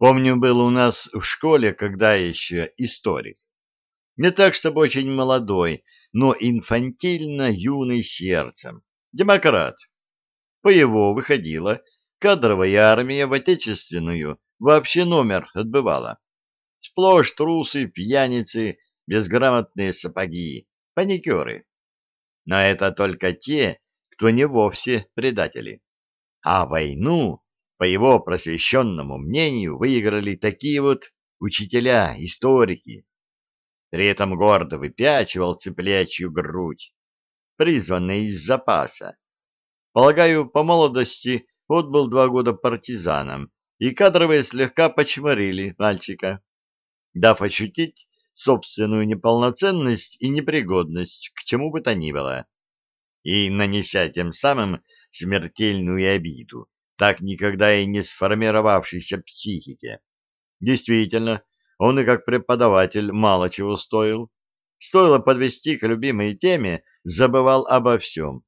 Помню, был у нас в школе, когда еще историк. Не так, чтобы очень молодой, но инфантильно юный сердцем. Демократ. По его выходила кадровая армия в отечественную вообще номер отбывала. Сплошь трусы, пьяницы, безграмотные сапоги, паникеры. Но это только те, кто не вовсе предатели. А войну, по его просвещенному мнению, выиграли такие вот учителя, историки. При этом гордо выпячивал цыплячью грудь, призванный из запаса. Полагаю, по молодости отбыл два года партизаном, и кадровые слегка почморили мальчика, дав ощутить собственную неполноценность и непригодность к чему бы то ни было, и нанеся тем самым смертельную обиду, так никогда и не сформировавшейся психике. Действительно, он и как преподаватель мало чего стоил. Стоило подвести к любимой теме, забывал обо всем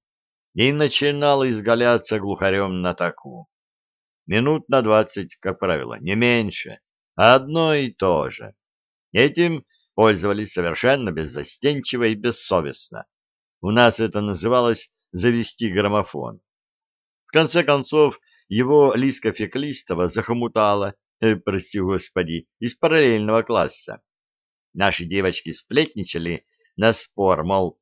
и начинал изгаляться глухарем на таку. Минут на двадцать, как правило, не меньше, одно и то же. Этим пользовались совершенно беззастенчиво и бессовестно. У нас это называлось «завести граммофон». В конце концов, его Лиска Феклистова захомутала, э, прости господи, из параллельного класса. Наши девочки сплетничали на спор, мол,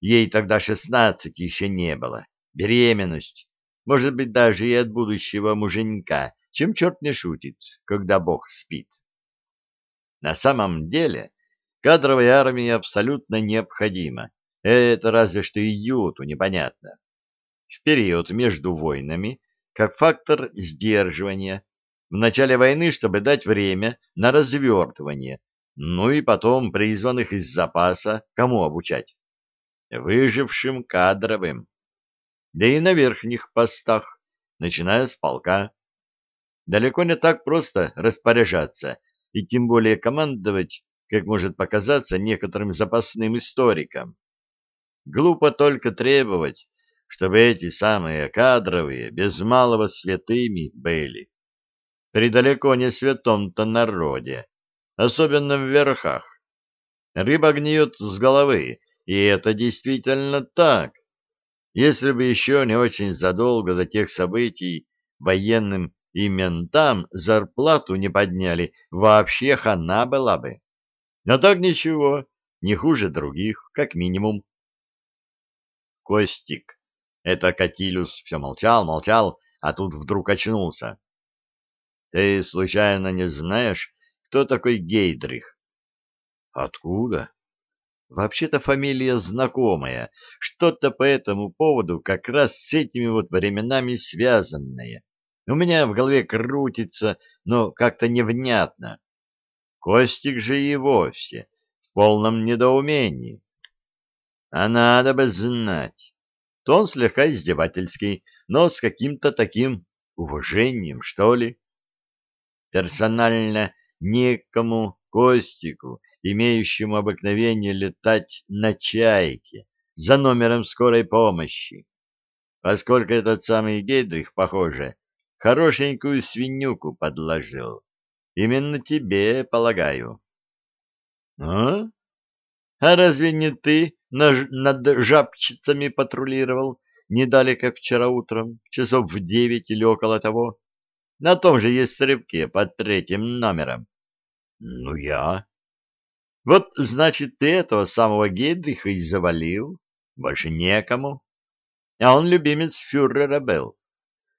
ей тогда шестнадцать еще не было, беременность, может быть, даже и от будущего муженька, чем черт не шутит, когда Бог спит. На самом деле, кадровая армия абсолютно необходима. Это разве что идиоту непонятно. В период между войнами, как фактор сдерживания, в начале войны, чтобы дать время на развертывание, ну и потом призванных из запаса кому обучать? Выжившим кадровым. Да и на верхних постах, начиная с полка. Далеко не так просто распоряжаться и тем более командовать, как может показаться некоторым запасным историкам. Глупо только требовать, чтобы эти самые кадровые без малого святыми были. При далеко не святом-то народе, особенно в верхах. Рыба гниет с головы, и это действительно так. Если бы еще не очень задолго до тех событий военным и ментам зарплату не подняли, вообще хана была бы. Но так ничего, не хуже других, как минимум. Костик, это Катилюс все молчал, молчал, а тут вдруг очнулся. Ты случайно не знаешь, кто такой Гейдрих? Откуда? Вообще-то фамилия знакомая, что-то по этому поводу как раз с этими вот временами связанное. У меня в голове крутится, но как-то невнятно. Костик же и вовсе в полном недоумении. А надо бы знать. Тон слегка издевательский, но с каким-то таким уважением, что ли. Персонально некому Костику имеющему обыкновение летать на чайке за номером скорой помощи, поскольку этот самый Гейдрих, похоже, хорошенькую свинюку подложил. Именно тебе, полагаю. — А? А разве не ты над жабчицами патрулировал не дали, как вчера утром, часов в девять или около того? На том же есть стрибке под третьим номером. — Ну, я. Вот, значит, ты этого самого Гейдриха и завалил. Больше некому. А он любимец фюрера был.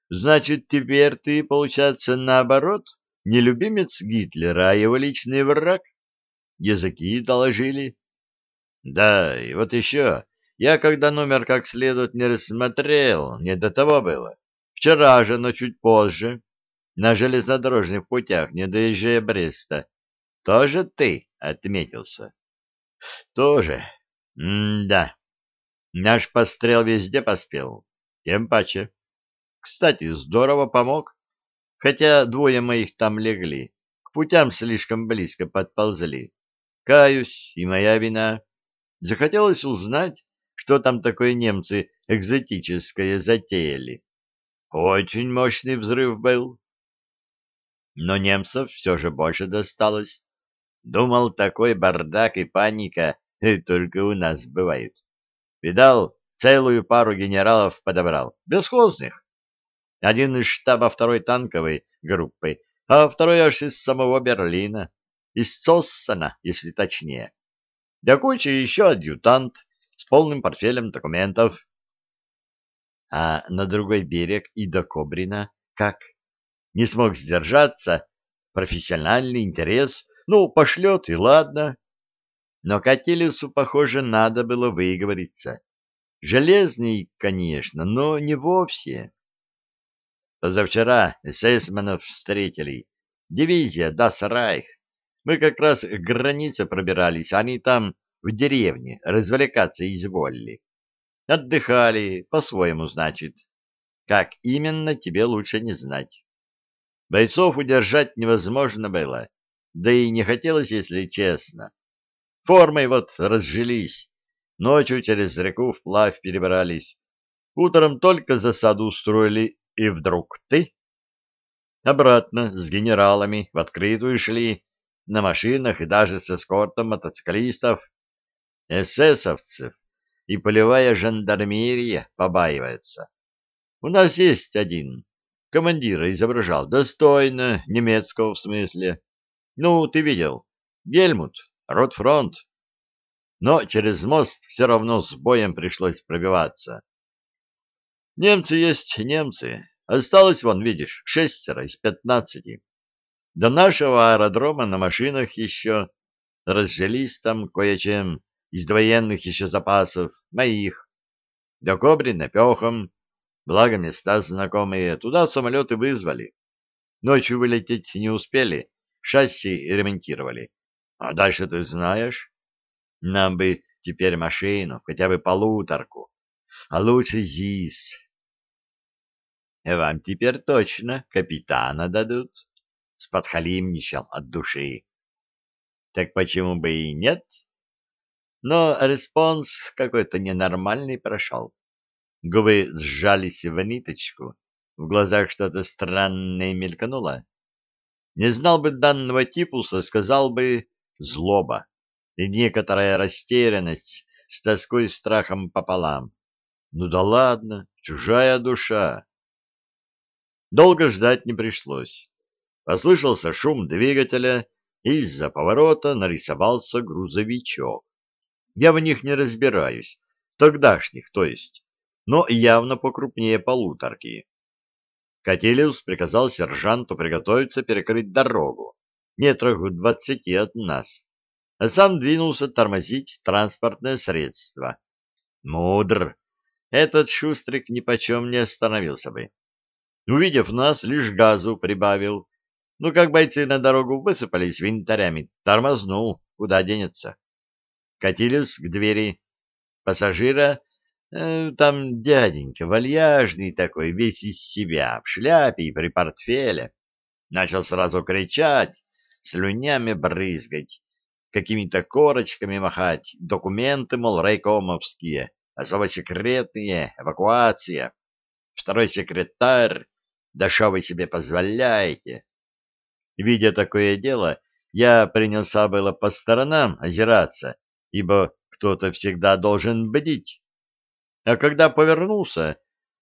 Значит, теперь ты, получается, наоборот, не любимец Гитлера, а его личный враг? Языки доложили. Да, и вот еще. Я, когда номер как следует не рассмотрел, не до того было. Вчера же, но чуть позже, на железнодорожных путях, не доезжая Бреста. Тоже ты? отметился. Тоже. М-да. Наш пострел везде поспел. Тем паче. Кстати, здорово помог. Хотя двое моих там легли. К путям слишком близко подползли. Каюсь, и моя вина. Захотелось узнать, что там такое немцы экзотическое затеяли. Очень мощный взрыв был. Но немцев все же больше досталось. Думал, такой бардак и паника только у нас бывают. Видал, целую пару генералов подобрал, бесхозных. Один из штаба второй танковой группы, а второй аж из самого Берлина, из Цоссена, если точнее. Да куча еще адъютант с полным портфелем документов. А на другой берег и до Кобрина как? Не смог сдержаться, профессиональный интерес, ну, пошлет и ладно. Но Катилису, похоже, надо было выговориться. Железный, конечно, но не вовсе. Позавчера эсэсменов встретили. Дивизия Дас Райх. Мы как раз к границе пробирались, они там в деревне развлекаться изволили. Отдыхали, по-своему, значит. Как именно, тебе лучше не знать. Бойцов удержать невозможно было, да и не хотелось, если честно. Формой вот разжились, ночью через реку вплавь перебрались. Утром только засаду устроили, и вдруг ты... Обратно с генералами в открытую шли, на машинах и даже с эскортом мотоциклистов. Эсэсовцев и полевая жандармерия побаивается. У нас есть один. Командира изображал достойно, немецкого в смысле. Ну, ты видел. Гельмут, ротфронт. Но через мост все равно с боем пришлось пробиваться. Немцы есть немцы. Осталось, вон, видишь, шестеро из пятнадцати. До нашего аэродрома на машинах еще разжились там кое-чем из военных еще запасов, моих. До Кобрина пехом, благо места знакомые, туда самолеты вызвали. Ночью вылететь не успели, шасси ремонтировали. А дальше ты знаешь, нам бы теперь машину, хотя бы полуторку, а лучше ЗИС. Вам теперь точно капитана дадут. Сподхалимничал от души. Так почему бы и нет? Но response какой-то ненормальный прошел. Губы сжались в ниточку, в глазах что-то странное мелькнуло. Не знал бы данного типуса, сказал бы злоба и некоторая растерянность с тоской и страхом пополам. Ну да ладно, чужая душа. Долго ждать не пришлось. Послышался шум двигателя, и из-за поворота нарисовался грузовичок. Я в них не разбираюсь, тогдашних, то есть, но явно покрупнее полуторки. Катилиус приказал сержанту приготовиться перекрыть дорогу, метрах в двадцати от нас, а сам двинулся тормозить транспортное средство. Мудр! Этот шустрик нипочем не остановился бы. Увидев нас, лишь газу прибавил. Ну, как бойцы на дорогу высыпались винтарями, тормознул, куда денется катились к двери. Пассажира, э, там дяденька, вальяжный такой, весь из себя, в шляпе и при портфеле, начал сразу кричать, слюнями брызгать, какими-то корочками махать, документы, мол, райкомовские, особо секретные, эвакуация. Второй секретарь, да что вы себе позволяете? Видя такое дело, я принялся было по сторонам озираться, ибо кто-то всегда должен бдить. А когда повернулся,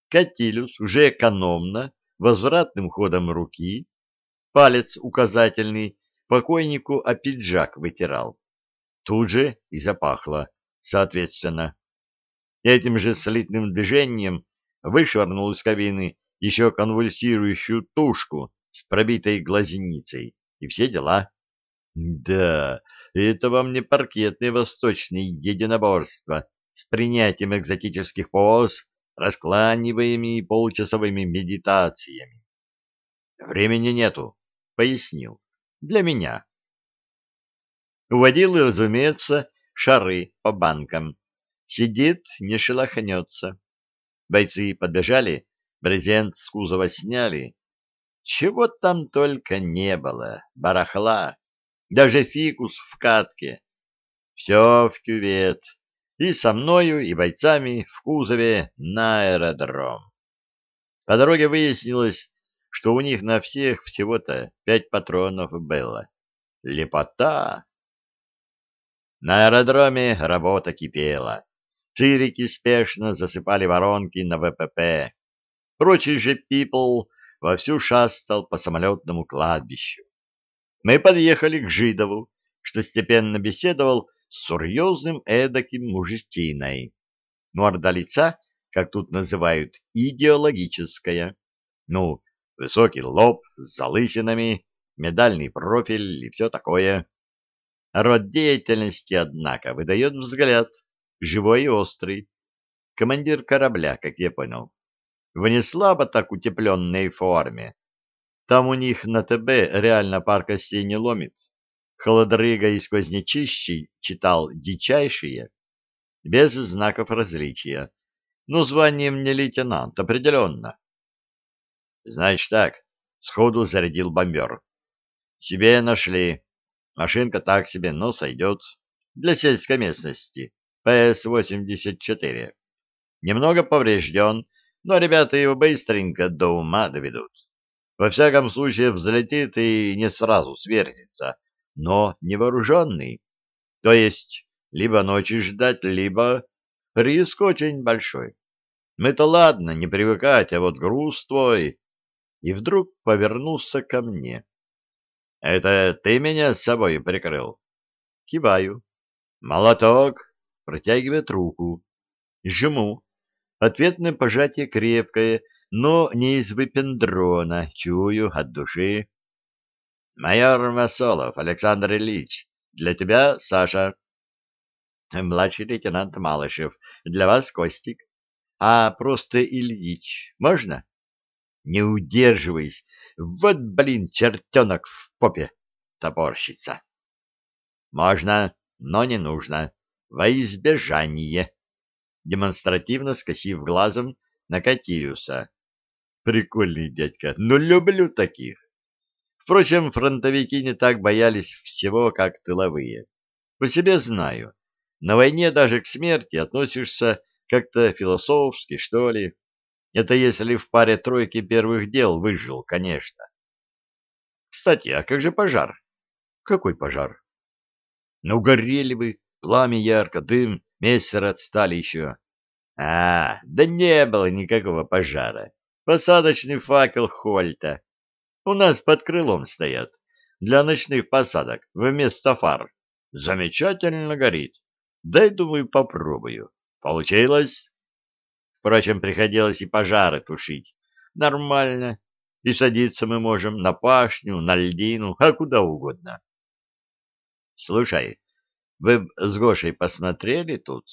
Катилюс уже экономно, возвратным ходом руки, палец указательный, покойнику о пиджак вытирал. Тут же и запахло, соответственно. Этим же слитным движением вышвырнул из кабины еще конвульсирующую тушку с пробитой глазницей и все дела. Да, это вам не паркетные восточные единоборства с принятием экзотических поз, раскланиваемыми получасовыми медитациями. Времени нету, пояснил. Для меня. Уводил, разумеется, шары по банкам. Сидит, не шелохнется. Бойцы подбежали, брезент с кузова сняли. Чего там только не было, барахла даже фикус в катке. Все в кювет, и со мною, и бойцами в кузове на аэродром. По дороге выяснилось, что у них на всех всего-то пять патронов было. Лепота! На аэродроме работа кипела. Цирики спешно засыпали воронки на ВПП. Прочий же пипл вовсю шастал по самолетному кладбищу. Мы подъехали к Жидову, что степенно беседовал с серьезным эдаким мужестиной. Морда лица, как тут называют, идеологическая. Ну, высокий лоб с залысинами, медальный профиль и все такое. Род деятельности, однако, выдает взгляд, живой и острый. Командир корабля, как я понял. В не так утепленной форме. Там у них на ТБ реально пар костей не ломит. Холодрыга и сквознячищий читал дичайшие, без знаков различия. Ну, званием не лейтенант, определенно. Значит так, сходу зарядил бомбер. Себе нашли. Машинка так себе, но сойдет. Для сельской местности. ПС-84. Немного поврежден, но ребята его быстренько до ума доведут. Во всяком случае, взлетит и не сразу свернется, но невооруженный. То есть, либо ночи ждать, либо риск очень большой. Мы-то ладно, не привыкать, а вот груз твой. И вдруг повернулся ко мне. Это ты меня с собой прикрыл? Киваю. Молоток. Протягивает руку. Жму. Ответное пожатие крепкое, но не из выпендрона, чую от души. Майор Масолов Александр Ильич, для тебя Саша. Младший лейтенант Малышев, для вас Костик. А просто Ильич, можно? Не удерживаясь, вот, блин, чертенок в попе топорщится. Можно, но не нужно. Во избежание. Демонстративно скосив глазом на Катиуса. Прикольный дядька, но люблю таких. Впрочем, фронтовики не так боялись всего, как тыловые. По себе знаю. На войне даже к смерти относишься как-то философски, что ли. Это если в паре тройки первых дел выжил, конечно. Кстати, а как же пожар? Какой пожар? Ну, горели вы, пламя ярко, дым, мессеры отстали еще. А, да не было никакого пожара. Посадочный факел Хольта. У нас под крылом стоят. Для ночных посадок вместо фар. Замечательно горит. Дай, думаю, попробую. Получилось? Впрочем, приходилось и пожары тушить. Нормально. И садиться мы можем на пашню, на льдину, а куда угодно. Слушай, вы с Гошей посмотрели тут?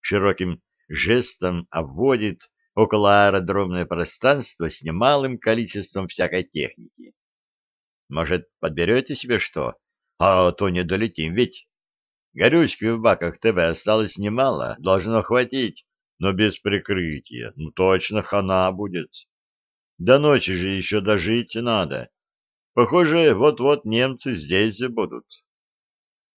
Широким жестом обводит около аэродромное пространство с немалым количеством всякой техники. Может, подберете себе что? А то не долетим ведь. Горючки в баках ТВ осталось немало, должно хватить, но без прикрытия. Ну, точно хана будет. До ночи же еще дожить надо. Похоже, вот-вот немцы здесь будут.